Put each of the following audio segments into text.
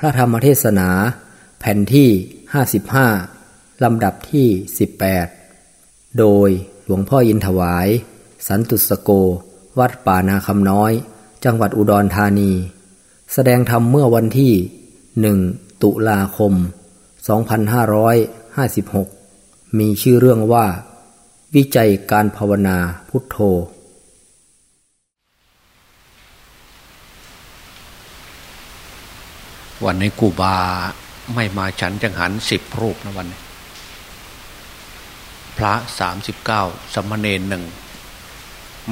พระธรรมเทศนา แผ่นที่ 55 ลำดับที่ 18 โดยหลวงพ่อยินถวาย สันตุสโก วัดป่านาคำน้อย จังหวัดอุดรธานี แสดงธรรมเมื่อวันที่ 1 ตุลาคม 2556 มีชื่อเรื่องว่า วิจัยการภาวนาพุทโธ วันนี้กูบาไม่มาฉันจังหันสิบรูปนะวันนี้พระสามสิบเก้าสมณเณรหนึ่ง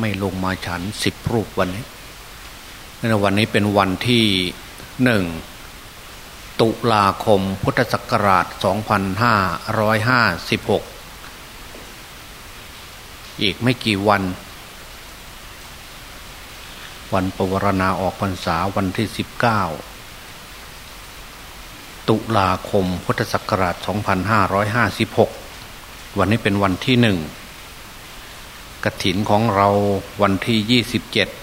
ไม่ลงมาฉันสิบรูปวันนี้ในวันนี้เป็นวันที่หนึ่งตุลาคมพุทธศักราชสองพันห้าร้อยห้าสิบหกอีกไม่กี่วัน วันปวารณาออกพรรษาวันที่สิบเก้า ตุลาคมพุทธศักราช 2556 วันนี้เป็นวันที่หนึ่งกระถินของเราวันที่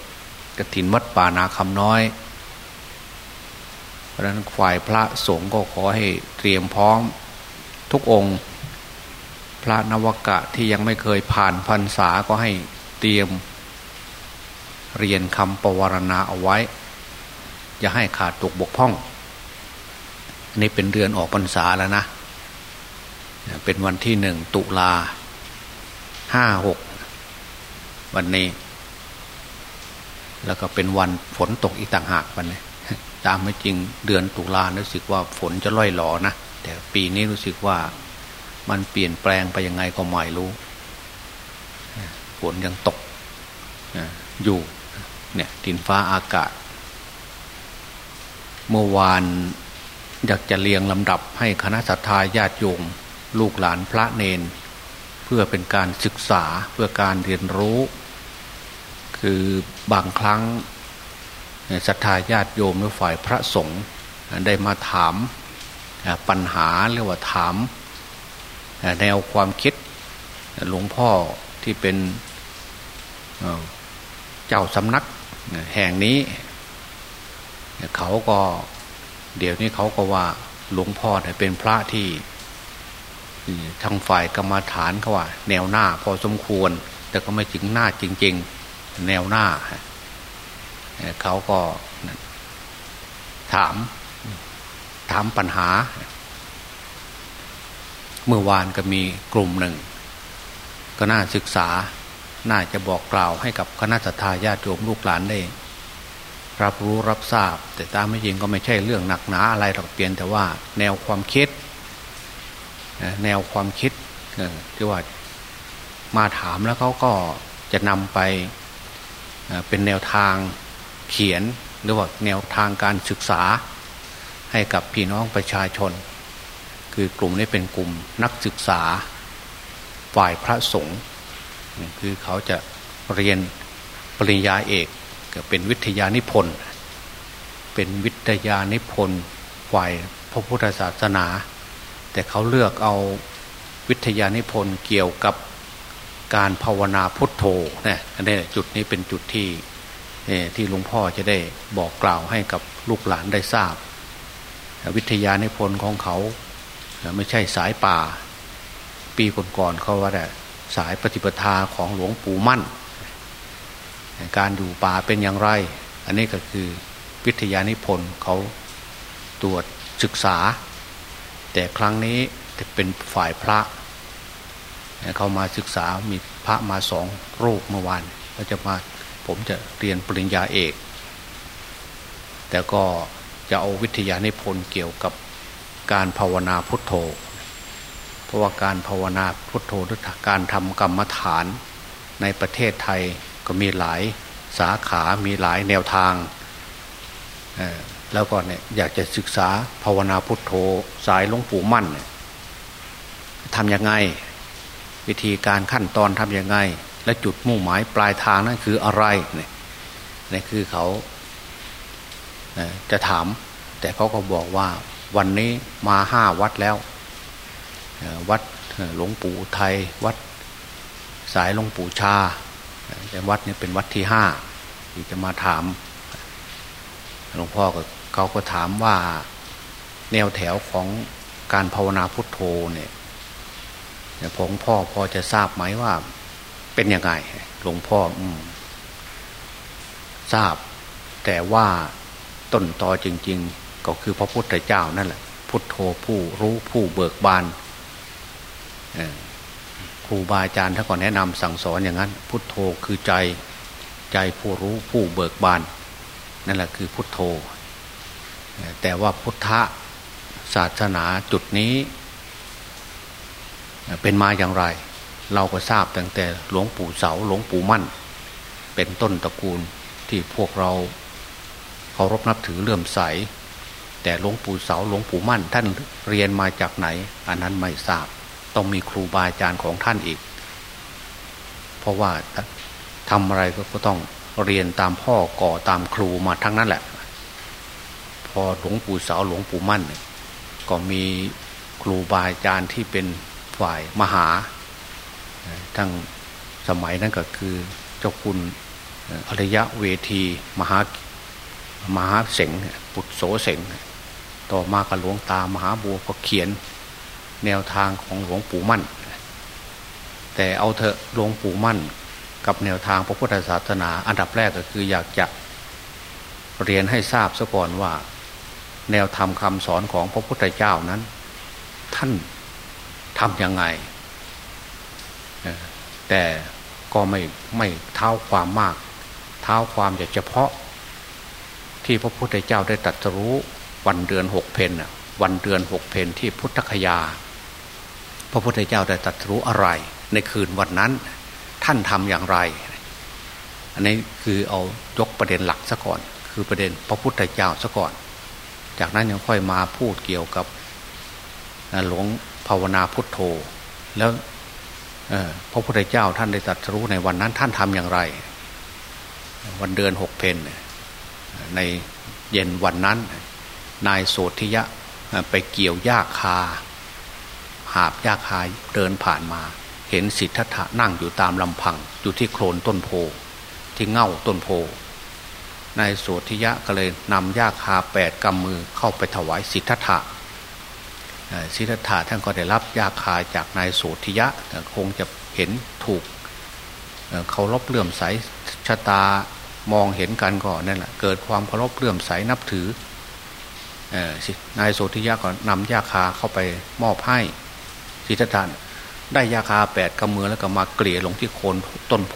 27กระถินวัดป่านาคำน้อย เพราะนั้นฝ่ายพระสงฆ์ก็ขอให้เตรียมพร้อมทุกองค์พระนวกะที่ยังไม่เคยผ่านพรรษาก็ให้เตรียม เรียนคำปวารณาเอาไว้ อย่าให้ขาดตกบกพร่อง นี่เป็นเดือนออกพรรษาแล้วนะ เป็นวันที่หนึ่งตุลาห้าหกวันนี้ แล้วก็เป็นวันฝนตกอีกต่างหากวันนี้ตามไม่จริงเดือนตุลารู้สึกว่าฝนจะล่อยหลอนะแต่ปีนี้รู้สึกว่ามันเปลี่ยนแปลงไปยังไงก็ไม่รู้ฝนยังตกอยู่เนี่ยดินฟ้าอากาศ เมื่อวาน อยากจะเรียงลำดับให้คณะสัตยาญาติโยมลูกหลานพระเนน เพื่อเป็นการศึกษาเพื่อการเรียนรู้ คือบางครั้งศรัทธาญาติโยมหรือฝ่ายพระสงฆ์ได้มาถามปัญหาเรียกว่าถาม แนวความคิดหลวงพ่อที่เป็นเจ้าสำนักแห่งนี้ เขาก็ เดี๋ยวนี้เขาก็ว่าหลวงพ่อเนี่ยเป็นพระที่ทางฝ่ายกรรมฐานเขาว่า แนวหน้าพอสมควร แต่ก็ไม่ถึงหน้าจริง ๆ แนวหน้าเขาก็ถาม ถามปัญหา เมื่อวานก็มีกลุ่มหนึ่ง ก็น่าศึกษาน่าจะบอกกล่าวให้กับคณะสัตยาญาติโยมลูกหลานได้ รับรู้รับทราบ แต่ตามไม่จริงก็ไม่ใช่เรื่องหนักหนาอะไรหรอกเปลี่ยนแต่ว่าแนวความคิด แนวความคิดที่ว่ามาถามแล้วเขาก็จะนำไปเป็นแนวทางเขียนหรือว่าแนวทางการศึกษาให้กับพี่น้องประชาชน คือกลุ่มนี้เป็นกลุ่มนักศึกษาฝ่ายพระสงฆ์คือเขาจะเรียนปริญญาเอก เป็นวิทยานิพนธ์เป็นวิทยานิพนธ์ฝ่ายพระพุทธศาสนา แต่เขาเลือกเอาวิทยานิพนธ์เกี่ยวกับการภาวนาพุทโธนะอันนี้จุดนี้เป็นจุดที่ที่หลวงพ่อจะได้บอกกล่าวให้กับลูกหลานได้ทราบ วิทยานิพนธ์ของเขาไม่ใช่สายป่า ปีก่อนๆเขาว่าแต่สายปฏิปทาของหลวงปู่มั่น การอยู่ป่าเป็นอย่างไร อันนี้ก็คือวิทยานิพนธ์เขาตรวจศึกษา แต่ครั้งนี้จะเป็นฝ่ายพระเขามาศึกษามีพระมาสองรูปเมื่อวานก็จะมาผมจะเรียนปริญญาเอก แต่ก็จะเอาวิทยานิพนธ์เกี่ยวกับการภาวนาพุทโธ เพราะว่าการภาวนาพุทโธหรือการทำกรรมฐานในประเทศไทย ก็มีหลายสาขา มีหลายแนวทางแล้วก็เนี่ยอยากจะศึกษาภาวนาพุทโธสายหลวงปู่มั่นทำยังไง วิธีการขั้นตอนทำยังไง และจุดมุ่งหมายปลายทางนั้นคืออะไรเนี่ยนี่คือเขาจะถาม แต่เขาก็บอกว่าวันนี้มาห้าวัดแล้ว วัดหลวงปู่ไทย วัดสายหลวงปู่ชา แต่วัดนี้เป็นวัดที่ห้าที่จะมาถามหลวงพ่อก็เขาก็ถามว่าแนวแถวของการภาวนาพุทโธเนี่ยหลวงพ่อพอจะทราบไหมว่า เป็นยังไงหลวงพ่ออทราบ แต่ว่าต้นตอจริง ๆ ก็คือพระพุทธเจ้านั่นแหละ พุทโธผู้รู้ผู้เบิกบาน ครูบาอาจารย์ท่านก็แนะนำสั่งสอนอย่างนั้น พุทโธคือใจใจผู้รู้ผู้เบิกบาน นั่นแหละคือพุทโธ แต่ว่าพุทธศาสนาจุดนี้ เป็นมาอย่างไร เราก็ทราบตั้งแต่หลวงปู่เสาหลวงปู่มั่น เป็นต้นตระกูลที่พวกเราเคารพนับถือเลื่อมใส แต่หลวงปู่เสาหลวงปู่มั่น ท่านเรียนมาจากไหน อันนั้นไม่ทราบ ต้องมีครูบาอาจารย์ของท่านอีก เพราะว่าทำอะไรก็ต้องเรียนตามพ่อก่อตามครูมาทั้งนั้นแหละ พอหลวงปู่เสาหลวงปู่มั่น ก็มีครูบาอาจารย์ที่เป็นฝ่ายมหา ทั้งสมัยนั้นก็คือเจ้าคุณอริยะเวทีมหามหาเสงปุตโสเสงต่อมากับหลวงตามหาบัวก็เขียน แนวทางของหลวงปู่มั่น แต่เอาเถอะหลวงปู่มั่น กับแนวทางพระพุทธศาสนา อันดับแรกก็คืออยากจะเรียนให้ทราบซะก่อนว่า แนวธรรมคำสอนของพระพุทธเจ้านั้น ท่านทำยังไง แต่ก็ไม่ไม่เท้าความมาก เท้าความอย่าเฉพาะ ที่พระพุทธเจ้าได้ตรัสรู้วันเดือนหกเพนวันเดือนหกเพนที่พุทธคยา พระพุทธเจ้าได้ตรัสรู้อะไร ในคืนวันนั้น ท่านทำอย่างไร อันนี้คือเอายกประเด็นหลักซะก่อน คือประเด็นพระพุทธเจ้าซะก่อน จากนั้นยังค่อยมาพูดเกี่ยวกับหลวงภาวนาพุทโธ แล้วพระพุทธเจ้าท่านได้ตรัสรู้ในวันนั้นท่านทำอย่างไร วันเดือนหกเพนในเย็นวันนั้น นายโสธิยะไปเกี่ยวหญ้าคา หาบยาคายเดินผ่านมา เห็นสิทธัตถะนั่งอยู่ตามลำพังอยู่ที่โคลนต้นโพที่เง่าต้นโพนายโสธิยะก็เลยนำยาคาแปดกำมือเข้าไปถวายสิทธัตถะสิทธัตถะท่านก็ได้รับยาคาจากนายโสธิยะคงจะเห็นถูกเคารพเลื่อมใสชะตามองเห็นกันก่อนนั่นแหละเกิดความเคารพเลื่อมใสนับถือนายโสธิยะก็นำยาคาเข้าไปมอบให้ สิทธัตถะได้ยาคาแปดกำมือแล้วก็มาเกลี่ยลงที่โคนต้นโพ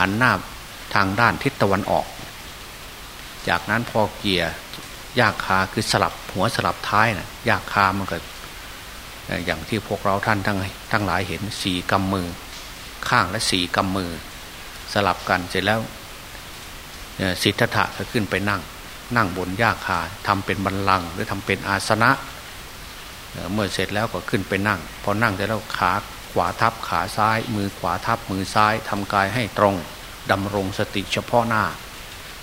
หันหน้าทางด้านทิศตะวันออก จากนั้นพอเกลี่ยยาคาคือสลับหัวสลับท้ายนะยาคามันก็อย่างที่พวกเราท่านทั้งทั้งหลายเห็นสี่กำมือ ข้างและสี่กำมือ สลับกันเสร็จแล้วสิทธัตถะก็ขึ้นไปนั่ง นั่งบนยาคาทำเป็นบันลังหรือทำเป็นอาสนะ เมื่อเสร็จแล้วก็ขึ้นไปนั่ง พอนั่งเสร็จแล้วขาขวาทับขาซ้าย มือขวาทับมือซ้ายทำกายให้ตรงดำรงสติเฉพาะหน้า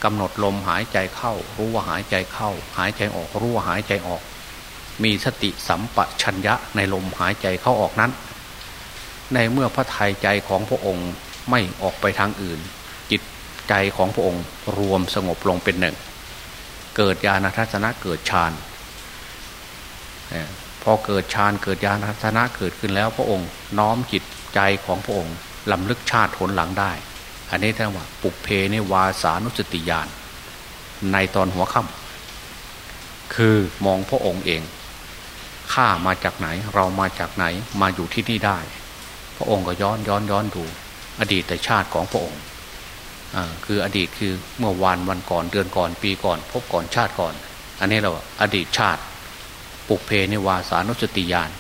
กำหนดลมหายใจเข้า รู้ว่าหายใจเข้า หายใจออกรู้ว่าหายใจออก มีสติสัมปชัญญะในลมหายใจเข้าออกนั้น ในเมื่อพระทัยใจของพระองค์ไม่ออกไปทางอื่น จิตใจของพระองค์รวมสงบลงเป็นหนึ่ง เกิดญาณทัศนะเกิดฌาน อเกิดฌานเกิดญาณทัศนะเกิดขึ้นแล้วพระองค์ น้อมจิตใจของพระองค์ลำลึกชาติผลหลังได้ อันนี้ท่านว่า ปุเพในวาสานุสติญาณในตอนหัวค่ำคือมองพระองค์เองข้ามาจากไหนเรามาจากไหนมาอยู่ที่นี่ได้ พระองค์ก็ย้อนย้อนย้อนดู อดีตแต่ชาติของพระองค์คืออดีตคือเมื่อวานวันก่อนเดือนก่อนปีก่อน พบก่อนชาติก่อน อันนี้เราอดีตชาติ ปุกเพในวาสานุสติญาณ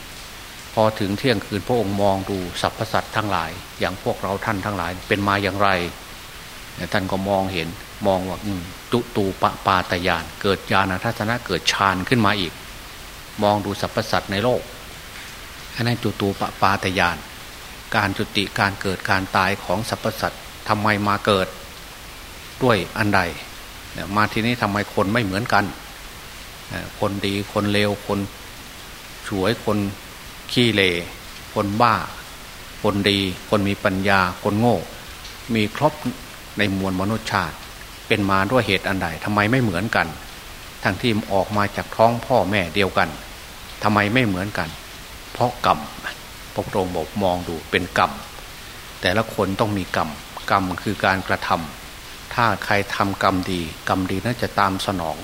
พอถึงเที่ยงคืนพระองค์มองดูสรรพสัตว์ทั้งหลาย อย่างพวกเราท่านทั้งหลาย เป็นมาอย่างไรท่านก็มองเห็นมองว่าจุตูปปาตยาน เกิดญาณทัศนะเกิดฌานขึ้นมาอีก มองดูสรรพสัตว์ในโลกอันนั้นจุตูปปาตยาน การจุติการเกิดการตายของสรรพสัตว์ทำไมมาเกิด ด้วยอันใด มาที่นี้ทำไมคนไม่เหมือนกัน คนดีคนเลวคนสวยคนขี้เลคนบ้า คนดี คนมีปัญญา คนโง่ มีครบในมวลมนุษยชาติ เป็นมาด้วยเหตุอันใดทำไมไม่เหมือนกัน ทั้งที่ออกมาจากท้องพ่อแม่เดียวกันทำไมไม่เหมือนกัน เพราะกรรมพระพุทองค์บอกมองดูเป็นกรรม แต่ละคนต้องมีกรรม กรรมคือการกระทำถ้าใครทำกรรมดี กรรมดีนั้นจะตามสนอง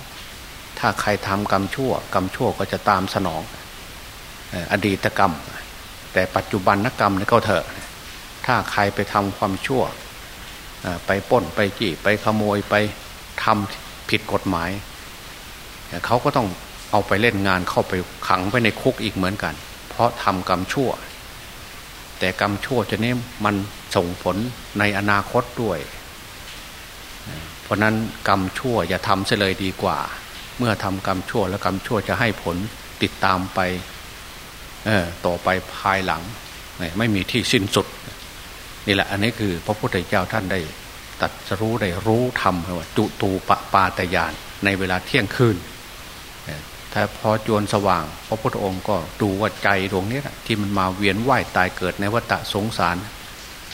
ถ้าใครทำกรรมชั่ว กรรมชั่วก็จะตามสนองอดีตกรรม แต่ปัจจุบันนกรรมนี่ก็เถอะ ถ้าใครไปทำความชั่ว ไปป้นไปจี้ไปขโมยไปทำผิดกฎหมาย เขาก็ต้องเอาไปเล่นงานเข้าไปขังไปในคุกอีกเหมือนกัน เพราะทำกรรมชั่ว แต่กรรมชั่วจะนี้มันส่งผลในอนาคตด้วย เพราะนั้นกรรมชั่วอย่าทำเสียเลยดีกว่า มื่อทำกรรมชั่วแล้วกรรมชั่วจะให้ผลติดตามไปต่อไปภายหลัง ไม่มีที่สิ้นสุด นี่แหละอันนี้คือ พระพุทธเจ้าท่านได้ ตัดรู้ได้รู้ธรรมว่าจุตูปปาตยานในเวลาเที่ยงคืนถ้าพอจวนสว่าง พระพุทธองค์ก็ดูว่าใจดวงนี้ที่มันมาเวียนว่ายตายเกิดในวัฏสงสาร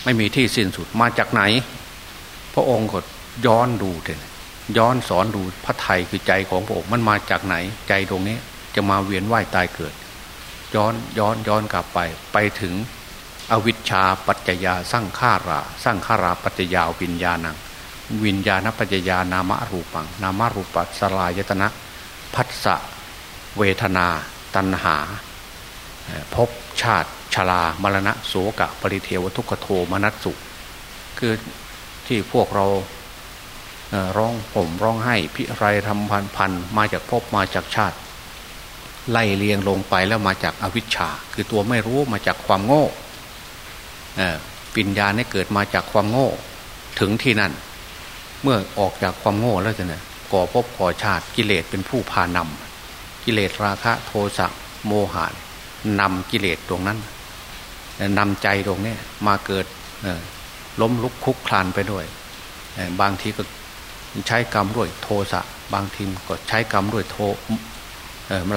ไม่มีที่สิ้นสุดมาจากไหน พระองค์ก็ย้อนดูเถอะ ย้อนสอนดูพระไทยคือใจของพระองค์มันมาจากไหนใจดวงนี้จะมาเวียนว่ายตายเกิด ย้อนย้อนย้อนกลับไป ไปถึงอวิชชาปัจจยาสร้างฆาราสร้างฆาราปัจจยาวิญญาณัง วิญญาณปัจจยานามรูปัง นามรูปัสลายตนะพัสสะเวทนา ตัณหาภพชาติชรามรณะโสกะปริเทวทุกขโทมนัสสุ คือที่พวกเรา ร้องผมร้องให้พิไรทำพันพันมาจากภพมาจากชาติ ไล่เลียงลงไปแล้วมาจากอวิชชา คือตัวไม่รู้มาจากความโง่ปิญญาเนี่ยเกิดมาจากความโง่ ถึงที่นั่น เมื่อออกจากความโง่แล้วจะเนี่ยก่อภพก่อชาติกิเลสเป็นผู้พานำกิเลสราคะโทสะโมหะนำกิเลสตรงนั้นนำใจตรงนี้มาเกิดล้มลุกคุกคลานไปด้วย บางทีก็ ใช้กรรมด้วยโทสะบางทีก็ใช้กรรมด้วยโท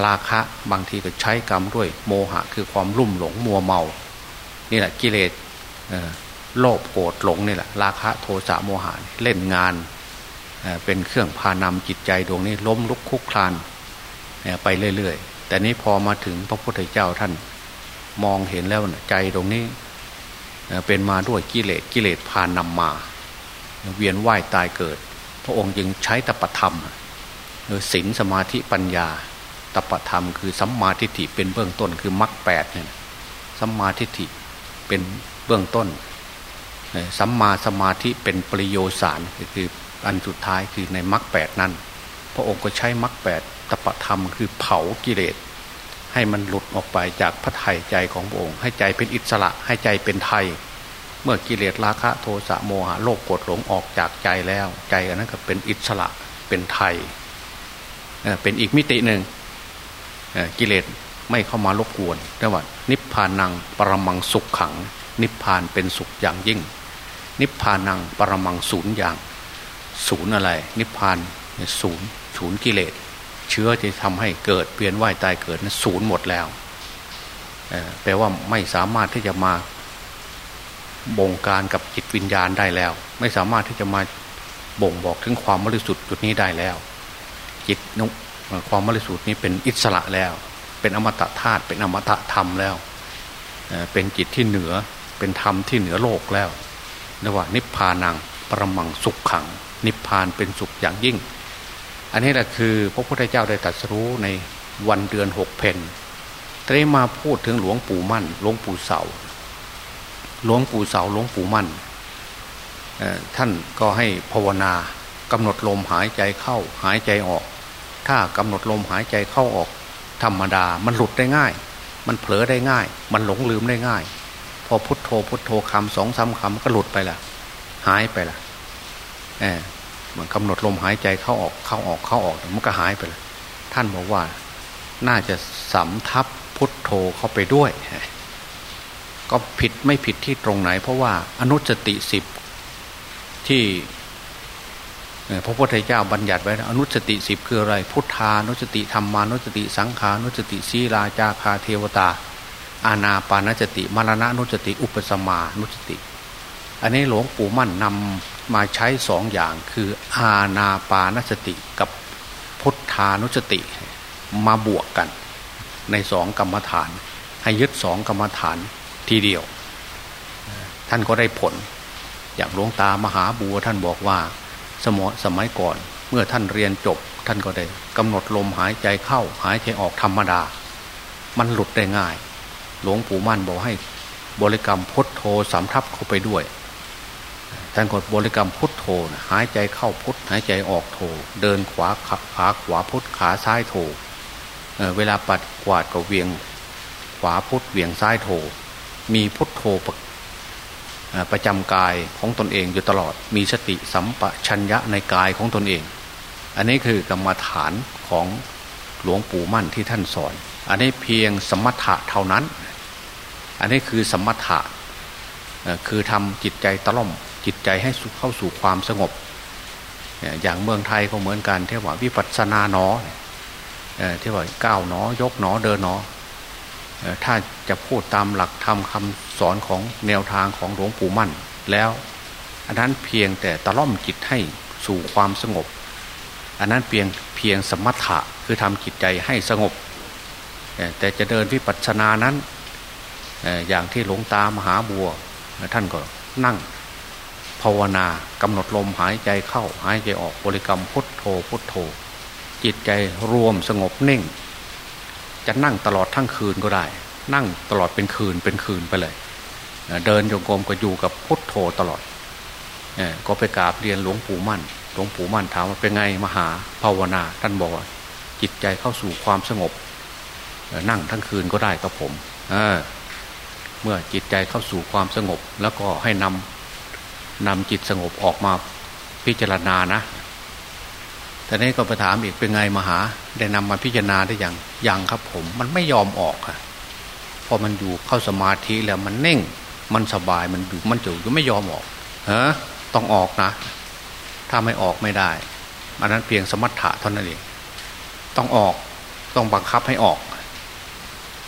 ราคะบางทีก็ใช้กรรมด้วยโมหะ คือความรุ่มหลงมัวเมา นี่แหละกิเลสโลภโกรธหลงนี่แหละราคะโทสะโมหะเล่นงานเป็นเครื่องพานำจิตใจดวงนี้ล้มลุกคุกคลานไปเรื่อยๆ แต่นี้พอมาถึงพระพุทธเจ้าท่านมองเห็นแล้วใจตรงนี้เป็นมาด้วยกิเลสกิเลสพานำมา เวียนว่ายตายเกิด พระองค์จึงใช้ตปธรรมศีลสมาธิปัญญา ตปธรรมคือสัมมาทิฏฐิเป็นเบื้องต้นคือมรรคแปดเนี่ยสัมมาทิฏฐิเป็นเบื้องต้นสัมมาสมาธิเป็นปริโยสารคืออันสุดท้ายคือในมรรคแปดนั้น พระองค์ก็ใช้มรรคแปดตปธรรมคือเผากิเลสให้มันหลุดออกไปจากพระไถ่ใจของพระองค์ ให้ใจเป็นอิสระให้ใจเป็นไทย เมื่อกิเลสราคะโทสะโมหะโลภโกรธหลงออกจากใจแล้ว ใจอันนั้นก็เป็นอิสระเป็นไทยเป็นอีกมิติหนึ่งกิเลสไม่เข้ามารบกวนแต่ว่านิพพานังปรมังสุขขัง นิพพานเป็นสุขอย่างยิ่ง นิพพานังปรมังศูนย์อย่างศูนย์อะไร นิพพานศูนย์ศูนย์กิเลสเชื้อที่ทำให้เกิดเปลี่ยนว่ายตายเกิดนั้นศูนย์หมดแล้วแปลว่าไม่สามารถที่จะมา บงการกับจิตวิญญาณได้แล้ว ไม่สามารถที่จะมาบ่งบอกถึงความบริสุทธิ์จุดนี้ได้แล้ว จิตนุความบริสุทธิ์นี้เป็นอิสระแล้ว เป็นอมตะธาตุเป็นอมตะธรรมแล้วเป็นจิตที่เหนือเป็นธรรมที่เหนือโลกแล้วเรียกว่านิพพานังประมังสุขขัง นิพพานเป็นสุขอย่างยิ่ง อันนี้แหละคือพระพุทธเจ้าได้ตรัสรู้ในวันเดือนหกเพนตรีมาพูดถึงหลวงปู่มั่นหลวงปู่เสา หลวงปู่เสาหลวงปู่มั่นท่านก็ให้ภาวนากำหนดลมหายใจเข้าหายใจออก ถ้ากำหนดลมหายใจเข้าออก ธรรมดามันหลุดได้ง่าย มันเผลอได้ง่าย มันหลงลืมได้ง่าย พอพุทโธพุทโธคำสองสาคำก็หลุดไปละหายไปละมันกำหนดลมหายใจเข้าออกเข้าออกเข้าออกมันก็หายไปลยท่านบอกว่าน่าจะสำทับพุทโธเข้าไปด้วย ก็ผิดไม่ผิดที่ตรงไหน เพราะว่าอนุสติสิบที่พระพุทธเจ้าบัญญัติไว้อนุสติสิบคืออะไร พุทธานุสติธรรมานุสติสังขานุสติศีลาจาคาเทวตา อาณาปานสติมรณะนุสติ อุปสมานุสติ อันนี้หลวงปู่มั่นนำมาใช้สองอย่างคืออาณาปานสติกับพุทธานุสติมาบวกกัน ในสองกรรมฐาน ให้ยึดสองกรรมฐาน ทีเดียว ท่านก็ได้ผล อย่างหลวงตามหาบัวท่านบอกว่า สมสมัยก่อนเมื่อท่านเรียนจบ ท่านก็ได้กำหนดลมหายใจเข้าหายใจออกธรรมดา มันหลุดได้ง่าย หลวงปู่มั่นบอกให้บริกรรมพุทโธสำทับเข้าไปด้วยท่านกดบริกรรมพุทโธนะหายใจเข้าพุทหายใจออกโธเดินขวาขาขวาพุทขาซ้ายโธเเวลาปัดกวาดก็เวียงขวาพุทเวียงซ้ายโธ มีพุทโธประประจำกายของตนเองอยู่ตลอด มีสติสัมปชัญญะในกายของตนเอง อันนี้คือกรรมฐานของหลวงปู่มั่นที่ท่านสอน อันนี้เพียงสมถะเท่านั้น อันนี้คือสมถะคือทำจิตใจตล่อมจิตใจให้เข้าสู่ความสงบ อย่างเมืองไทยก็เหมือนกันเทว่าวิปัสสนาหนอที่ว่าก้าวหนอยกหนอเดินหนอ ถ้าจะพูดตามหลักธรรมคำสอนของแนวทางของหลวงปู่มั่น แล้ว อันนั้นเพียงแต่ตะล่อมจิตให้สู่ความสงบ อันนั้นเพียงเพียงสมถะคือทำจิตใจให้สงบ แต่จะเดินวิปัสสนานั้นอย่างที่หลวงตามหาบัว ท่านก็นั่งภาวนากำหนดลมหายใจเข้าหายใจออกบริกรรมพุทโธพุทโธ จิตใจรวมสงบนิ่ง จะนั่งตลอดทั้งคืนก็ได้ นั่งตลอดเป็นคืนเป็นคืนไปเลย เดินโยงกรมก็อยู่กับพุทโธตลอดก็ไปกราบเรียนหลวงปู่มั่น หลวงปู่มั่นถามว่าเป็นไงมหาภาวนา ท่านบอกว่า จิตใจเข้าสู่ความสงบ นั่งทั้งคืนก็ได้ครับผมเมื่อจิตใจเข้าสู่ความสงบ แล้วก็ให้นำนำจิตสงบออกมาพิจารณานะ แต่นี้ก็ไปถามอีกเป็นไงมหา ได้นำมาพิจารณาได้อยังยังครับผม มันไม่ยอมออกค่ะพอมันอยู่เข้าสมาธิแล้วมันเน่ง มันสบายมันอยู่มันจู่ก็ไม่ยอมออกฮะต้องออกนะ ถ้าไม่ออกไม่ได้อันนั้นเพียงสมถะเท่านั้นเองต้องออกต้องบังคับให้ออก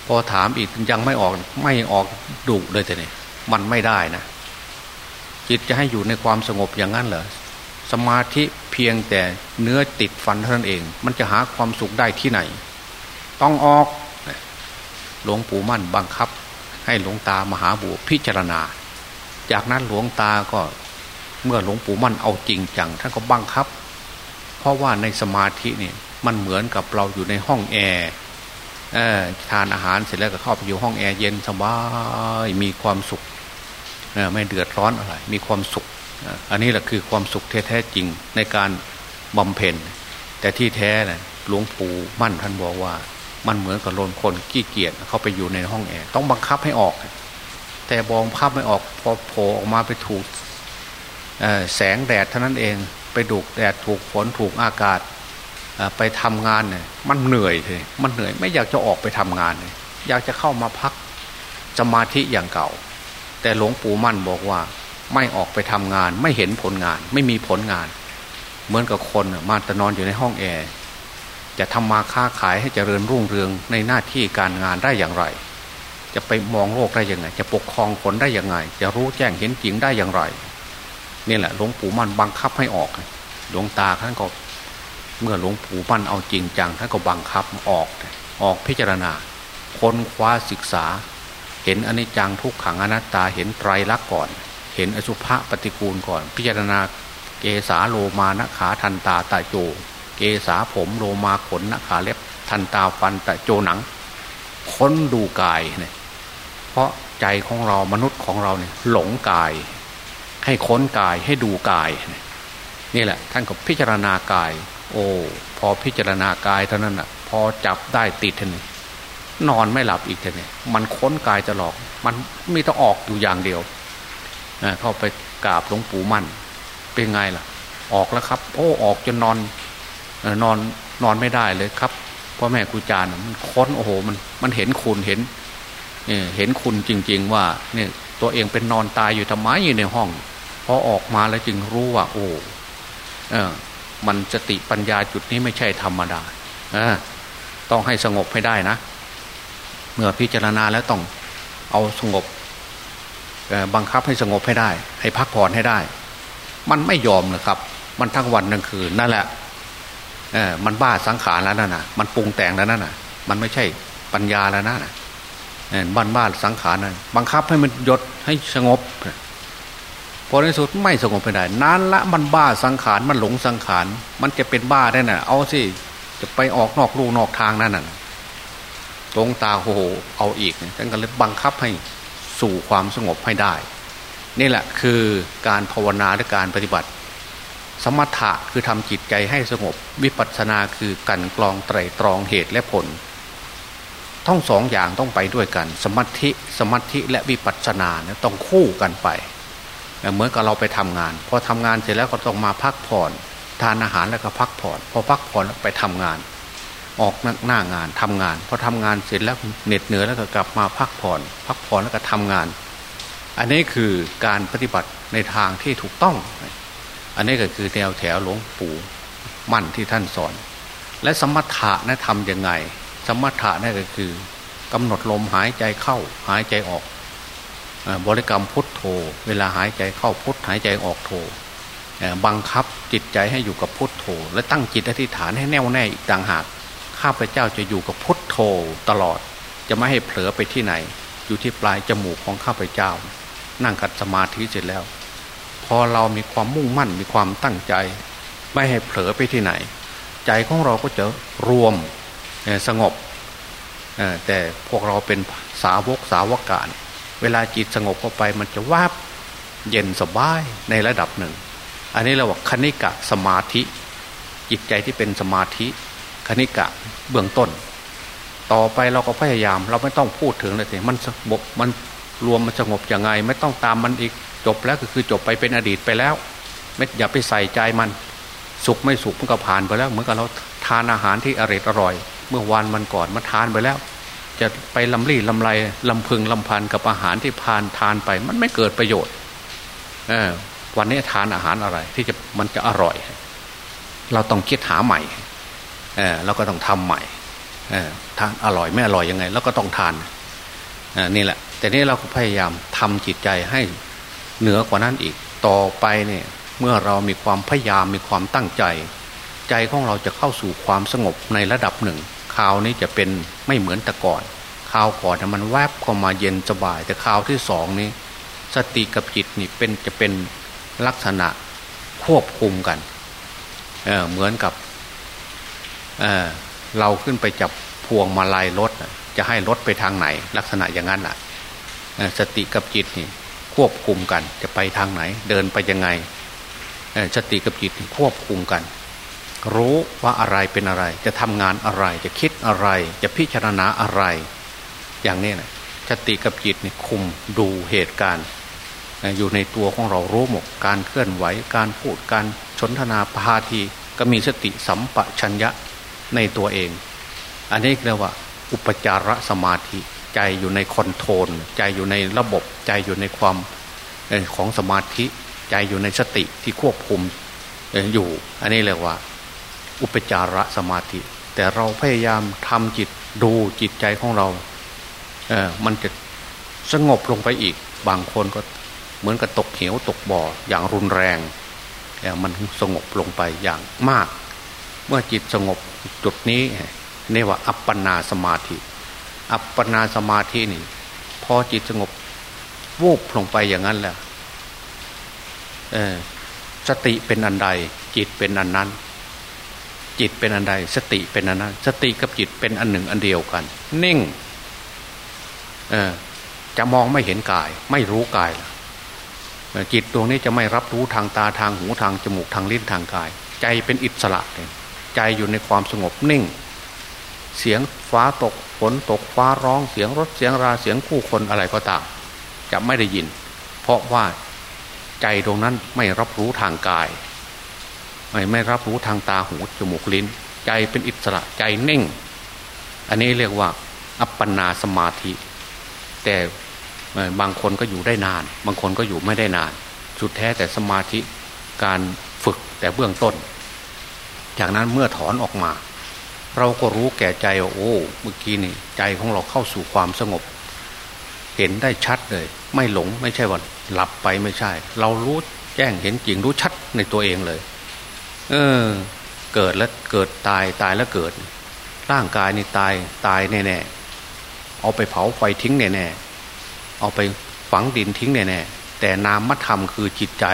พอถามอีกยังไม่ออกไม่ออกดุเลยแต่นี่มันไม่ได้นะจิตจะให้อยู่ในความสงบอย่างนั้นเหรอสมาธิ เพียงแต่เนื้อติดฟันเท่านั้นเอง มันจะหาความสุขได้ที่ไหน ต้องออกหลวงปู่มั่นบังคับ ให้หลวงตามหาบัวพิจารณา จากนั้นหลวงตาก็เมื่อหลวงปู่มั่นเอาจริงจังท่านก็บังคับ เพราะว่าในสมาธิเนี่ยมันเหมือนกับเราอยู่ในห้องแอร์ทานอาหารเสร็จแล้วก็เข้าไปอยู่ห้องแอร์เย็นสบายมีความสุขไม่เดือดร้อนอะไรมีความสุข อันนี้แหละคือความสุขแท้จริงในการบำเพ็ญ แต่ที่แท้นะหลวงปู่มั่นท่านบอกว่า มันเหมือนกับโลนคนขี้เกียจเขาไปอยู่ในห้องแอร์ต้องบังคับให้ออก แต่บองคับไม่ออกพอโผล่ออกมาไปถูกแสงแดดเท่านั้นเองไปดูกแดดถูกฝนถูกอากาศไปทำงานเนี่ยมันเหนื่อยเลยมันเหนื่อยไม่อยากจะออกไปทำงานเลยอยากจะเข้ามาพักสมาธิอย่างเก่า แต่หลวงปู่มั่นบอกว่า ไม่ออกไปทำงาน ไม่เห็นผลงาน ไม่มีผลงาน เหมือนกับคนมาแต่นอนอยู่ในห้องแอร์จะทำมาค้าขายให้เจริญรุ่งเรืองในหน้าที่การงานได้อย่างไร จะไปมองโลกได้ยังไง จะปกครองคนได้ยังไง จะรู้แจ้งเห็นจริงได้อย่างไรนี่แหละหลวงปู่มั่นบังคับให้ออกหลวงตาท่านก็เมื่อหลวงปู่มั่นเอาจริงจังท่านก็บังคับออก ออกพิจารณา ค้นคว้าศึกษา เห็นอนิจจังทุกขังอนัตตาเห็นไตรลักษณ์ก่อน เห็นอสุภะปฏิกูลก่อน พิจารณาเกสาโลมานขาทันตาตาโจ เกสาผมโลมาขนนขาเล็บทันตาฟันตะโจหนัง ค้นดูกายเนี่ยเพราะใจของเรามนุษย์ของเราเนี่ยหลงกาย ให้ค้นกายให้ดูกายนี่แหละ ท่านก็พิจารณากาย โอ้พอพิจารณากายเท่านั้นอะ พอจับได้ติดทันนอนไม่หลับอีกท่านเลยมันค้นกายจะหลอกมันมีต้องออกอยู่อย่างเดียว เข้าไปกราบหลวงปู่มั่น เป็นไงล่ะ ออกแล้วครับ โอ้ออกจนนอนนอนนอนไม่ได้เลยครับพ่อแม่ครูจารย์มันค้นโอ้โหมันมันเห็นคุณเห็นเห็นคุณจริง ๆ ว่าเนี่ยตัวเองเป็นนอนตายอยู่ทำไมอยู่ในห้องพอออกมาแล้วจึงรู้ว่า โอ้เออ มันสติปัญญาจุดนี้ไม่ใช่ธรรมดาอต้องให้สงบให้ได้นะ เมื่อพิจารณาแล้วต้องเอาสงบ บังคับให้สงบให้ได้ ให้พักผ่อนให้ได้ มันไม่ยอมนะครับ มันทั้งวันทั้งคืนนั่นแหละมันบ้าสังขารแล้วนั่นน่ะ มันปรุงแต่งแล้วนั่นน่ะ มันไม่ใช่ปัญญาแล้วนั่นน่ะบ้านบ้าสังขารนั่นบังคับให้มันหยดให้สงบพอในสุดไม่สงบไปได้นานละมันบ้าสังขารมันหลงสังขาร มันจะเป็นบ้าได้น่ะ เอาสิจะไปออกนอกลูนอกทางนั่นน่ะตรงตาโหเอาอีกท่านก็เลยบังคับให้ สู่ความสงบให้ได้ นี่แหละคือการภาวนาและการปฏิบัติ สมถะคือทำจิตใจให้สงบ วิปัสสนาคือกันกรองไตรตรองเหตุและผลทั้งสองอย่างต้องไปด้วยกัน สมาธิสมาธิและวิปัสสนาเนี่ยต้องคู่กันไปเหมือนกับเราไปทำงาน พอทำงานเสร็จแล้วก็ต้องมาพักผ่อน ทานอาหารแล้วก็พักผ่อน พอพักผ่อนไปทำงาน ออกหน้างานทำงานพอทำงานเสร็จแล้วเหน็ดเหนื่อยแล้วก็กลับมาพักผ่อนพักผ่อนแล้วก็ทำงาน อันนี้คือการปฏิบัติในทางที่ถูกต้อง อันนี้ก็คือแนวแถวหลวงปู่มั่นที่ท่านสอน และสมถะนะทำยังไง สมถะนั่นก็คือกำหนดลมหายใจเข้าหายใจออกบริกรรมพุทโธ เวลาหายใจเข้าพุทหายใจออกโธบังคับจิตใจให้อยู่กับพุทโธ และตั้งจิตอธิษฐานให้แน่วแน่อีกต่างหาก ข้าพเจ้าจะอยู่กับพุทโธตลอด จะไม่ให้เผลอไปที่ไหน อยู่ที่ปลายจมูกของข้าพเจ้า นั่งกัดสมาธิเสร็จแล้ว พอเรามีความมุ่งมั่นมีความตั้งใจ ไม่ให้เผลอไปที่ไหน ใจของเราก็จะรวมสงบแต่พวกเราเป็นสาวกสาวกการเวลาจิตสงบเข้าไปมันจะวาบเย็นสบายในระดับหนึ่ง อันนี้เราว่าคณิกะสมาธิ จิตใจที่เป็นสมาธิ คณิกะเบื้องต้น ต่อไปเราก็พยายาม เราไม่ต้องพูดถึงเลยสิมันสงบมันรวมมันสงบยังไง ไม่ต้องตามมันอีกจบแล้วก็คือจบไปเป็นอดีตไปแล้ว ไม่อย่าไปใส่ใจมัน สุขไม่สุขมันก็ผ่านไปแล้ว เหมือนกับเราทานอาหารที่อร่อยอร่อย เมื่อวานมันก่อนมาทานไปแล้ว จะไปลำรี่ลำไรลำพึงลำพันกับอาหารที่พานทานไป มันไม่เกิดประโยชน์เออวันนี้ทานอาหารอะไรที่จะมันจะอร่อย เราต้องคิดหาใหม่ เออเราก็ต้องทำใหม่เออทานอร่อยไม่อร่อยยังไงเราก็ต้องทานอนี่แหละ แต่นี้เราก็พยายามทำจิตใจให้เหนือกว่านั้นอีกต่อไปเนี่ยเมื่อเรามีความพยายามมีความตั้งใจ ใจของเราจะเข้าสู่ความสงบในระดับหนึ่งคราวนี้จะเป็นไม่เหมือนแต่ก่อนคราวก่อนมันแวบเข้ามาเย็นสบาย แต่คราวที่สองนี้ สติกับจิตนี่เป็นจะเป็นลักษณะควบคุมกันเเหมือนกับ เเราขึ้นไปจับพวงมาลัยรถจะให้รถไปทางไหน ลักษณะอย่างนั้นแหละสติกับจิตนี่ควบคุมกันจะไปทางไหน เดินไปยังไงสติกับจิตควบคุมกัน รู้ว่าอะไรเป็นอะไร จะทำงานอะไร จะคิดอะไร จะพิจารณาอะไร อย่างนี้นะสติกับจิตนี่คุมดูเหตุการณ์อยู่ในตัวของเรารู้หมดการเคลื่อนไหวการพูดการชนทนาพาทีก็มีสติสัมปชัญญะ ในตัวเอง อันนี้เรียกว่า อุปจารสมาธิใจอยู่ในคอนโทรลใจอยู่ในระบบใจอยู่ในความของสมาธิใจอยู่ในสติที่ควบคุมอยู่ อันนี้เรียกว่า อุปจารสมาธิ แต่เราพยายามทำจิตดูจิตใจของเราเออมันจะสงบลงไปอีก บางคนก็เหมือนกับตกเหวตกบ่ออย่างรุนแรงมันสงบลงไปอย่างมาก เมื่อจิตสงบจุดนี้นี่ว่าอัปปนาสมาธิ อัปปนาสมาธินี่ พอจิตสงบวูบลงไปอย่างนั้นแหละสติเป็นอันใด จิตเป็นอันนั้น จิตเป็นอันใด สติเป็นอันนั้น สติกับจิตเป็นอันหนึ่งอันเดียวกัน นิ่งจะมองไม่เห็นกาย ไม่รู้กายจิตดวงนี้จะไม่รับรู้ทางตาทางหูทางจมูกทางลิ้นทางกาย ใจเป็นอิสระเลย ใจอยู่ในความสงบนิ่ง เสียงฟ้าตกฝนตกฟ้าร้องเสียงรถเสียงราเสียงคู่คนอะไรก็ตาม จะไม่ได้ยิน เพราะว่าใจตรงนั้นไม่รับรู้ทางกาย ไม่ไม่รับรู้ทางตาหูจมูกลิ้น ใจเป็นอิสระใจนิ่ง อันนี้เรียกว่า อัปปนาสมาธิ แต่บางคนก็อยู่ได้นาน บางคนก็อยู่ไม่ได้นาน สุดแท้แต่สมาธิการฝึกแต่เบื้องต้น จากนั้นเมื่อถอนออกมา เราก็รู้แก่ใจว่าโอ้เมื่อกี้นี่ใจของเราเข้าสู่ความสงบ เห็นได้ชัดเลย ไม่หลงไม่ใช่ว่าหลับไปไม่ใช่ เรารู้แจ้งเห็นจริงรู้ชัดในตัวเองเลย เออ เกิดแล้วเกิดตายตายแล้วเกิด ร่างกายนี่ตายตายแน่ๆเอาไปเผาไฟทิ้งแน่ๆเอาไปฝังดินทิ้งแน่ๆแต่นามธรรมคือจิตใจ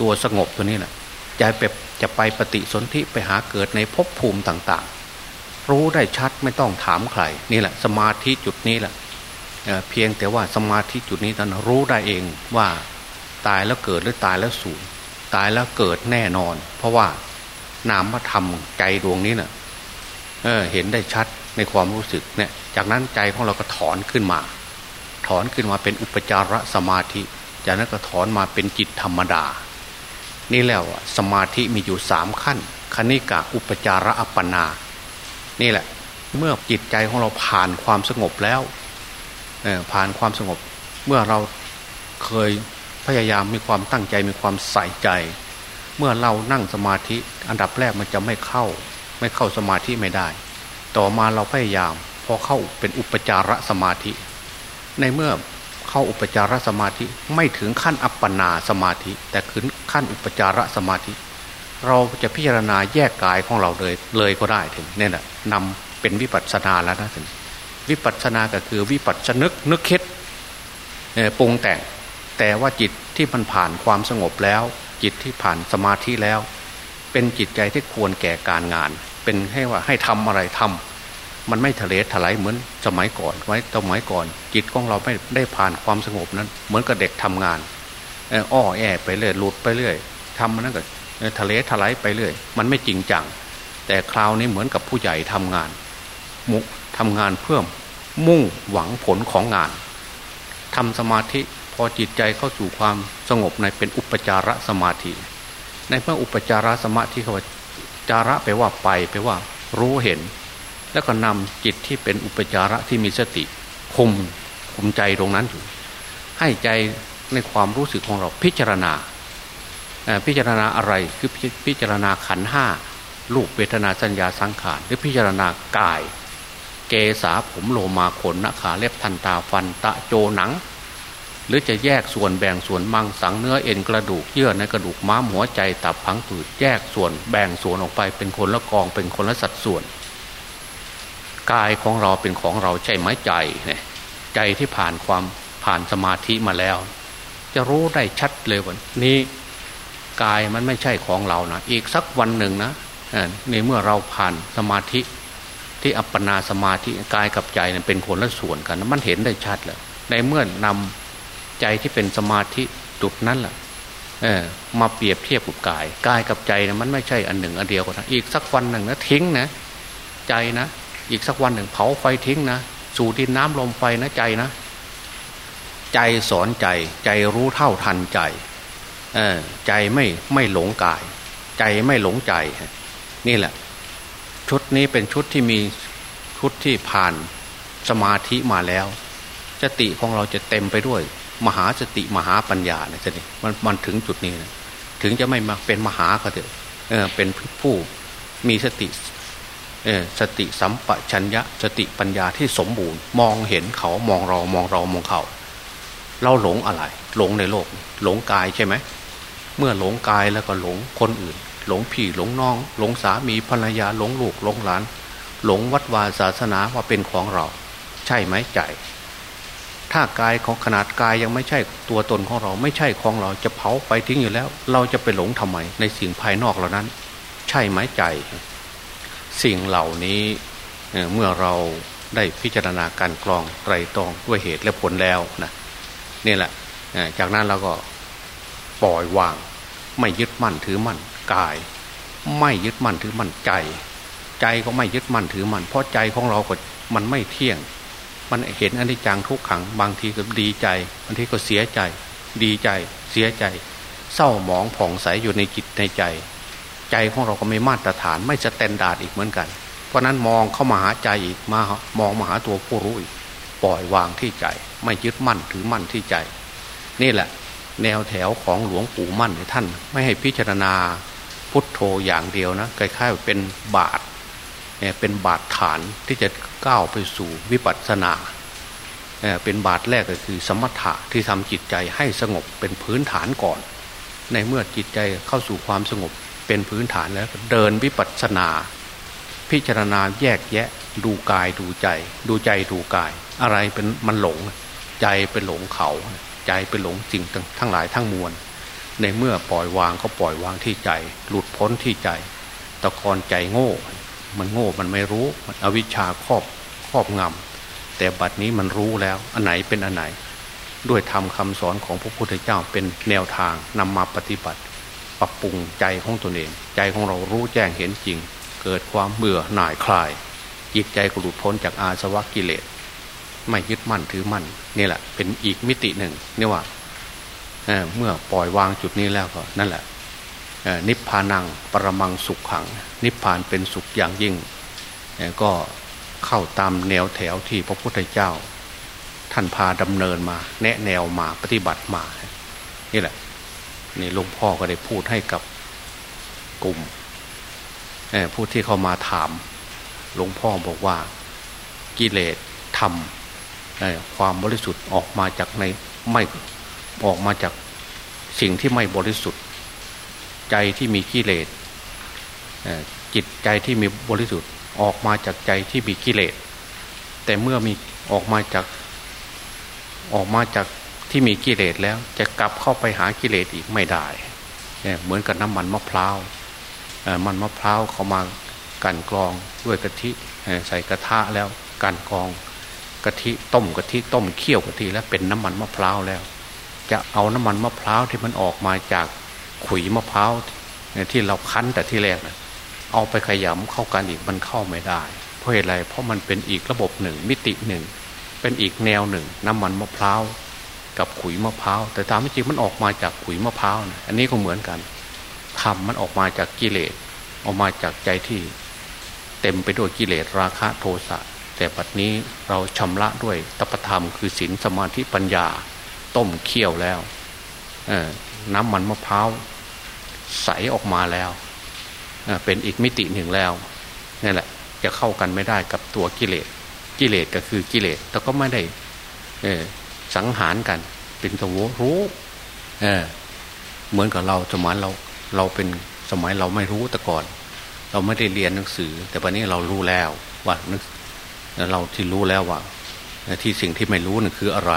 ตัวสงบตัวนี้แหละ จะไปจะไปปฏิสนธิไปหาเกิดในภพภูมิต่างๆ รู้ได้ชัดไม่ต้องถามใคร นี่แหละ สมาธิจุดนี้แหละเเพียงแต่ว่าสมาธิจุดนี้ท่านรู้ได้เองว่าตายแล้วเกิดหรือตายแล้วสูญตายแล้วเกิดแน่นอน เพราะว่านามธรรมใจดวงนี้เนะ่ะเเห็นได้ชัดในความรู้สึกเนี่ย จากนั้นใจของเราก็ถอนขึ้นมา ถอนขึ้นมาเป็นอุปจารสมาธิ จากนั้นก็ถอนมาเป็นจิตธรรมดา นี่แล้วสมาธิมีอยู่สามขั้น คณิกะอุปจาระอัปปนา นี่แหละ เมื่อจิตใจของเราผ่านความสงบแล้วผ่านความสงบ เมื่อเราเคยพยายามมีความตั้งใจมีความใส่ใจ เมื่อเรานั่งสมาธิอันดับแรกมันจะไม่เข้า ไม่เข้าสมาธิไม่ได้ ต่อมาเราพยายามพอเข้าเป็นอุปจารสมาธิ ในเมื่อ เข้าอุปจารสมาธิไม่ถึงขั้นอัปปนาสมาธิ แต่ขึ้นขั้นอุปจารสมาธิ เราจะพิจารณาแยกกายของเราเลยเลยก็ได้ถึงนี่แหละนำเป็นวิปัสสนาแล้วนะถึงวิปัสสนาก็คือวิปัสสนึกนึกคิดปรุงแต่งแต่ว่าจิตที่มันผ่านความสงบแล้ว จิตที่ผ่านสมาธิแล้ว เป็นจิตใจที่ควรแก่การงาน เป็นให้ว่าให้ทำอะไรทำ มันไม่ทะเลถลายเหมือนสมัยก่อนไว้สมัยก่อน จิตของเราไม่ได้ผ่านความสงบนั้น เหมือนกับเด็กทำงานอ้อแอไปเรื่อยหลุดไปเรื่อยทำมันนั่นก็ทะเลถลายไปเรื่อย มันไม่จริงจัง แต่คราวนี้เหมือนกับผู้ใหญ่ทำงาน มุกทำงานเพื่อมุ่งหวังผลของงานทำสมาธิพอจิตใจเข้าสู่ความสงบในเป็นอุปจารสมาธิ ในเมื่ออุปจารสมาธิเขาว่าจาระไปว่าไปไปว่า รู้เห็น แล้วก็นำจิตที่เป็นอุปจาระที่มีสติคุมคุมใจตรงนั้นอยู่ ให้ใจในความรู้สึกของเราพิจารณา พิจารณาอะไรคือพิจารณาขันห้าลูกเวทนาสัญญาสังขารหรือพิจารณากาย เกษาผมโลมาขนนขาเล็บทันตาฟันตะโจหนัง หรือจะแยกส่วนแบ่งส่วนมังสังเนื้อเอ็นกระดูกเยื่อในกระดูกม้ามหัวใจตับพังผืดแยกส่วนแบ่งส่วนออกไปเป็นคนละกองเป็นคนละสัดส่วน กายของเราเป็นของเราใช่ไหมใจเนี่ยใจที่ผ่านความผ่านสมาธิมาแล้ว จะรู้ได้ชัดเลยว่านี้กายมันไม่ใช่ของเรานะอีกสักวันหนึ่งนะในเมื่อเราผ่านสมาธิที่อัปปนาสมาธิกายกับใจเป็นคนละส่วนกัน มันเห็นได้ชัดเลยในเมื่อนำใจที่เป็นสมาธิจุดนั้นแหละเออมาเปรียบเทียบกับกาย กายกับใจนะมันไม่ใช่อันหนึ่งอันเดียวกันอีกสักวันหนึ่งนะทิ้งนะ ใจนะ อีกสักวันหนึ่งเผาไฟทิ้งนะ สู่ดินน้ำลมไฟนะใจนะ ใจสอนใจ ใจรู้เท่าทันใจเออใจไม่ไม่หลงกาย ใจไม่หลงใจ นี่แหละ ชุดนี้เป็นชุดที่มีชุดที่ผ่านสมาธิมาแล้วสติของเราจะเต็มไปด้วย มหาสติมหาปัญญาเนี่ยจะนี่มันมันถึงจุดนี้นะถึงจะไม่มาเป็นมหาก็เถอะเออเป็นผู้มีสติ สติสัมปชัญญะสติปัญญาที่สมบูรณ์ มองเห็นเขามองเรามองเรามองเขาเราหลงอะไร หลงในโลก หลงกายใช่ไหมเมื่อหลงกายแล้วก็หลงคนอื่น หลงพี่หลงน้อง หลงสามีภรรยาหลงลูกหลงหลาน หลงวัดวาศาสนาว่าเป็นของเรา ใช่ไหมใจ ถ้ากายของขนาดกายยังไม่ใช่ตัวตนของเราไม่ใช่ของเราจะเผาไปทิ้งอยู่แล้ว เราจะไปหลงทำไมในสิ่งภายนอกเหล่านั้น ใช่ไหมใจ สิ่งเหล่านี้เมื่อเราได้พิจารณาการกรองไตรตรองด้วยเหตุและผลแล้วนะนี่แหละจากนั้นเราก็ปล่อยวาง ไม่ยึดมั่นถือมั่นกาย ไม่ยึดมั่นถือมั่นใจ ใจก็ไม่ยึดมั่นถือมั่นเพราะใจของเราก็มันไม่เที่ยง มันเห็นอนิจจังทุกขัง บางทีก็ดีใจบางทีก็เสียใจ ดีใจเสียใจ เศร้าหมองผ่องใสอยู่ในจิตในใจ ใจของเราก็ไม่มาตรฐานไม่ standard อีกเหมือนกัน เพราะนั้นมองเข้ามาหาใจอีกมามองมาหาตัวผู้รู้อีกปล่อยวางที่ใจ ไม่ยึดมั่นถือมั่นที่ใจ นี่แหละ แนวแถวของหลวงปู่มั่นท่าน ไม่ให้พิจารณาพุทโธอย่างเดียวนะคล้ายๆเป็นบาทเป็นบาทฐานที่จะก้าวไปสู่วิปัสสนาเป็นบาทแรกก็คือสมถะที่ทำจิตใจให้สงบเป็นพื้นฐานก่อน ในเมื่อจิตใจเข้าสู่ความสงบ เป็นพื้นฐานแล้วเดินวิปัสสนา พิจารณาแยกแยะ ดูกายดูใจ ดูใจดูกาย อะไรเป็นมันหลง ใจเป็นหลงเขา ใจเป็นหลงสิ่งทั้งหลายทั้งมวล ในเมื่อปล่อยวางก็ปล่อยวางที่ใจ หลุดพ้นที่ใจตะกอนใจโง่ มันโง่มันไม่รู้มันอวิชชาครอบครอบงำแต่บัดนี้มันรู้แล้วอันไหนเป็นอันไหน ด้วยทำคำสอนของพระพุทธเจ้าเป็นแนวทางนำมาปฏิบัติ ปรับปรุงใจของตนเอง ใจของเรารู้แจ้งเห็นจริง เกิดความเบื่อหน่ายคลาย จิตใจก็หลุดพ้นจากอาสวะกิเลส ไม่ยึดมั่นถือมั่นนี่แหละ เป็นอีกมิติหนึ่งนี่ว่าเเมื่อปล่อยวางจุดนี้แล้วก็นั่นแหละนิพพานังปรมังสุขขัง นิพพานเป็นสุขอย่างยิ่ง ก็เข้าตามแนวแถวที่พระพุทธเจ้า ท่านพาดำเนินมา แนะแนวมาปฏิบัติมา นี่แหละ นี่หลวงพ่อก็ได้พูดให้กับกลุ่มผู้ที่เข้ามาถามหลวงพ่อบอกว่ากิเลสทำความบริสุทธิ์ออกมาจากในไม่ออกมาจากสิ่งที่ไม่บริสุทธิ์ ใจที่มีกิเลสจิตใจที่มีบริสุทธิ์ออกมาจากใจที่มีกิเลสแต่เมื่อมีออกมาจากออกมาจาก ที่มีกิเลสแล้ว จะกลับเข้าไปหากิเลสอีกไม่ได้เหมือนกับน้ำมันมะพร้าวมันมะพร้าวเขามากันกรองด้วยกะทิใส่กระทะแล้วกันกรองกะทิต้มกะทิต้มเคี่ยวกะทิแล้วเป็นน้ำมันมะพร้าวแล้ว จะเอาน้ำมันมะพร้าวที่มันออกมาจากขุยมะพร้าวที่เราคั้นแต่ที่แรกนะเอาไปขยำเข้ากันอีกมันเข้าไม่ได้ เพราะเหตุไรเพราะมันเป็นอีกระบบหนึ่งมิติหนึ่ง เป็นอีกแนวหนึ่ง น้ำมันมะพร้าว กับขุยมะพร้าวแต่ตามจริงมันออกมาจากขุยมะพร้าวนะอันนี้ก็เหมือนกันทำมันออกมาจากกิเลสออกมาจากใจที่ เต็มไปด้วยกิเลสราคะโทสะแต่ปัจนี้เราชำระด้วยตปธรรมคือศีลสมาธิปัญญา ต้มเคี่ยวแล้วน้ำมันมะพร้าวใสออกมาแล้วเป็นอีกมิติหนึ่งแล้วนี่แหละ จะเข้ากันไม่ได้กับตัวกิเลส กิเลสก็คือกิเลสแต่ก็ไม่ได้ สังหารกัน เป็นตัวรู้เเหมือนกับเราสมัยเราเราเป็นสมัยเราไม่รู้แต่ก่อน เราไม่ได้เรียนหนังสือ แต่วันนี้เรารู้แล้วว่าเราที่รู้แล้วว่าที่สิ่งที่ไม่รู้นั่นคืออะไร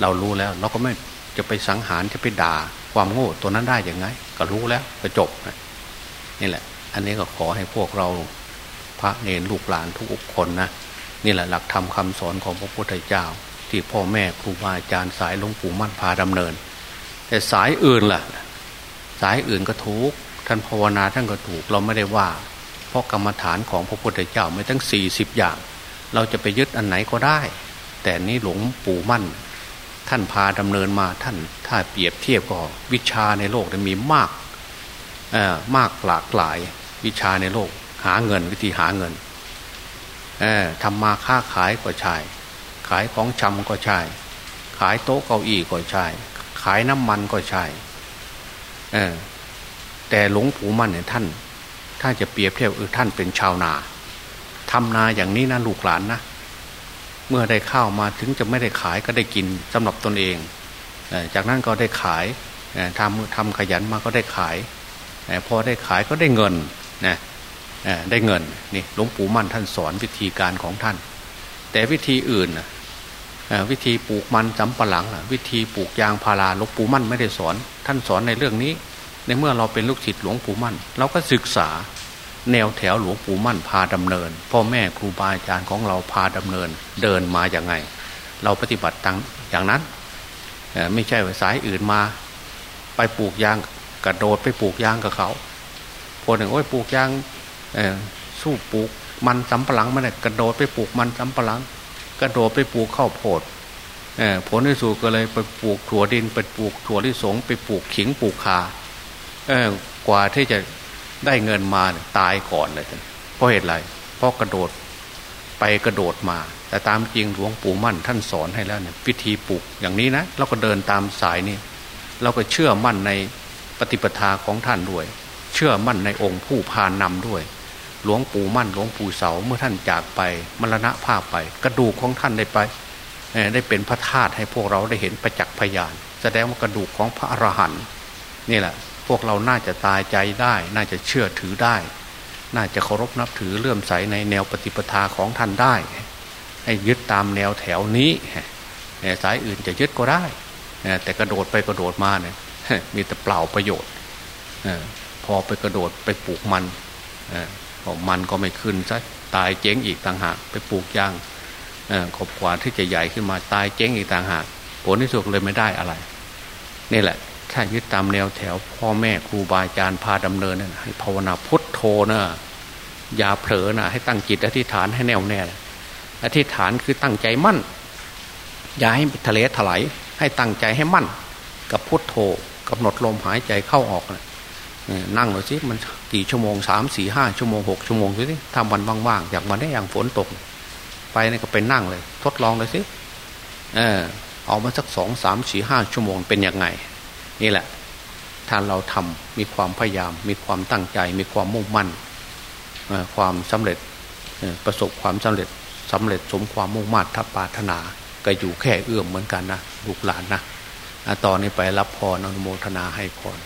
เรารู้แล้ว เราก็ไม่จะไปสังหารจะไปด่าความโง่ตัวนั้นได้ยังไง ก็รู้แล้วก็จบนี่แหละ อันนี้ก็ขอให้พวกเราพระเนรลูกหลานทุกคนนะนี่แหละหลักธรรมคาสอนของพระพุทธเจ้า ที่พ่อแม่ครูบาอาจารย์สายหลวงปู่มั่นพาดำเนิน แต่สายอื่นล่ะ สายอื่นก็ถูก ท่านภาวนาท่านก็ถูกเราไม่ได้ว่า เพราะกรรมฐานของพระพุทธเจ้าไม่ตั้งสี่สิบอย่าง เราจะไปยึดอันไหนก็ได้ แต่นี้หลวงปู่มั่น ท่านพาดำเนินมาท่านถ้าเปรียบเทียบก็วิชาในโลกมีมากมากหลากหลายวิชาในโลก หาเงินวิธีหาเงินทำมาค้าขายก็ใช่ ขายของชำก็ใช่ ขายโต๊ะเก้าอี้ก็ใช่ ขายน้ำมันก็ใช่เออแต่หลวงปู่มั่นเนี่ยท่าน ถ้าจะเปรียบเทียบเออท่านเป็นชาวนาทำนาอย่างนี้นะลูกหลานนะเมื่อได้ข้าวมาถึงจะไม่ได้ขายก็ได้กินสำหรับตนเอง จากนั้นก็ได้ขายทำทำขยันมาก็ได้ขาย พอได้ขายก็ได้เงินนะได้เงินนี่หลวงปู่มั่นท่านสอนวิธีการของท่าน แต่วิธีอื่น วิธีปลูกมันสำปะหลังวิธีปลูกยางพาราหลวงปู่มั่นไม่ได้สอน ท่านสอนในเรื่องนี้ ในเมื่อเราเป็นลูกศิษย์หลวงปู่มั่น เราก็ศึกษาแนวแถวหลวงปู่มั่นพาดำเนิน พ่อแม่ครูบาอาจารย์ของเราพาดำเนิน เดินมาอย่างไง เราปฏิบัติตังอย่างนั้นไม่ใช่ว่าสายอื่นมา ไปปลูกยางกระโดดไปปลูกยางกับเขาคนหนึ่งโอ้ยปลูกยางสู้ปลูกมันสำปะหลังมาเนี่ยกระโดดไปปลูกมันสำปะหลัง กระโดดไปปลูกข้าวโพด ผลที่สุดก็เลยไปปลูกถั่วดินไปปลูกถั่วที่สงไปปลูกขิงปลูกคากว่าที่จะได้เงินมาตายก่อนเลยเพราะเหตุไรเพราะกระโดดไปกระโดดมา แต่ตามจริงหลวงปู่มั่นท่านสอนให้แล้วเนี่ยวิธีปลูกอย่างนี้นะเราก็เดินตามสายนี่เราก็เชื่อมั่นในปฏิปทาของท่านด้วย เชื่อมั่นในองค์ผู้พานนำด้วย หลวงปู่มั่นหลวงปู่เสาเมื่อท่านจากไปมรณะภาพไป กระดูกของท่านได้ไป ได้เป็นพระธาตุให้พวกเราได้เห็นประจักษ์พยาน แสดงว่ากระดูกของพระอรหันต์นี่แหละ พวกเราน่าจะตายใจได้ น่าจะเชื่อถือได้ น่าจะเคารพนับถือเลื่อมใสในแนวปฏิปทาของท่านได้ ให้ยึดตามแนวแถวนี้สายอื่นจะยึดก็ได้ แต่กระโดดไปกระโดดมาเนี่ยมีแต่เปล่าประโยชน์พอไปกระโดดไปปลูกมันมันก็ไม่ขึ้นซะตายเจ๊งอีกต่างหากไปปลูกยาง ขบกว่าที่จะใหญ่ขึ้นมาตายเจ๊งอีกต่างหากผลที่สุดเลยไม่ได้อะไร นี่แหละ ถ้ายึดตามแนวแถว พ่อแม่ครูบาอาจารย์พาดำเนินให้ภาวนาพุทโธนะอย่าเผลอนะให้ตั้งจิตอธิษฐานให้แน่วแน่อธิษฐานคือตั้งใจมั่น อย่าให้ทะเลถลายให้ตั้งใจให้มั่น กับพุทโธกำหนดลมหายใจเข้าออกนะนั่งหน่อยสิมันกี่ชั่วโมงสามสี่ห้าชั่วโมงหกชั่วโมงดูสิทำวันว่างๆอย่างวันนี้อย่างฝนตก ไปนี่ก็ไปนั่งเลย ทดลองเลยสิเออเอามาสักสองสามสี่ห้าชั่วโมงเป็นยังไง นี่แหละถ้าเราทำมีความพยายาม มีความตั้งใจ มีความมุ่งมั่นความสำเร็จประสบความสำเร็จสำเร็จสมความมุ่งมั่นทัพปาถนาก็อยู่แค่เอื้อมเหมือนกันนะลูกหลานนะตอนนี้ไปรับพรอนุโมทนาให้พร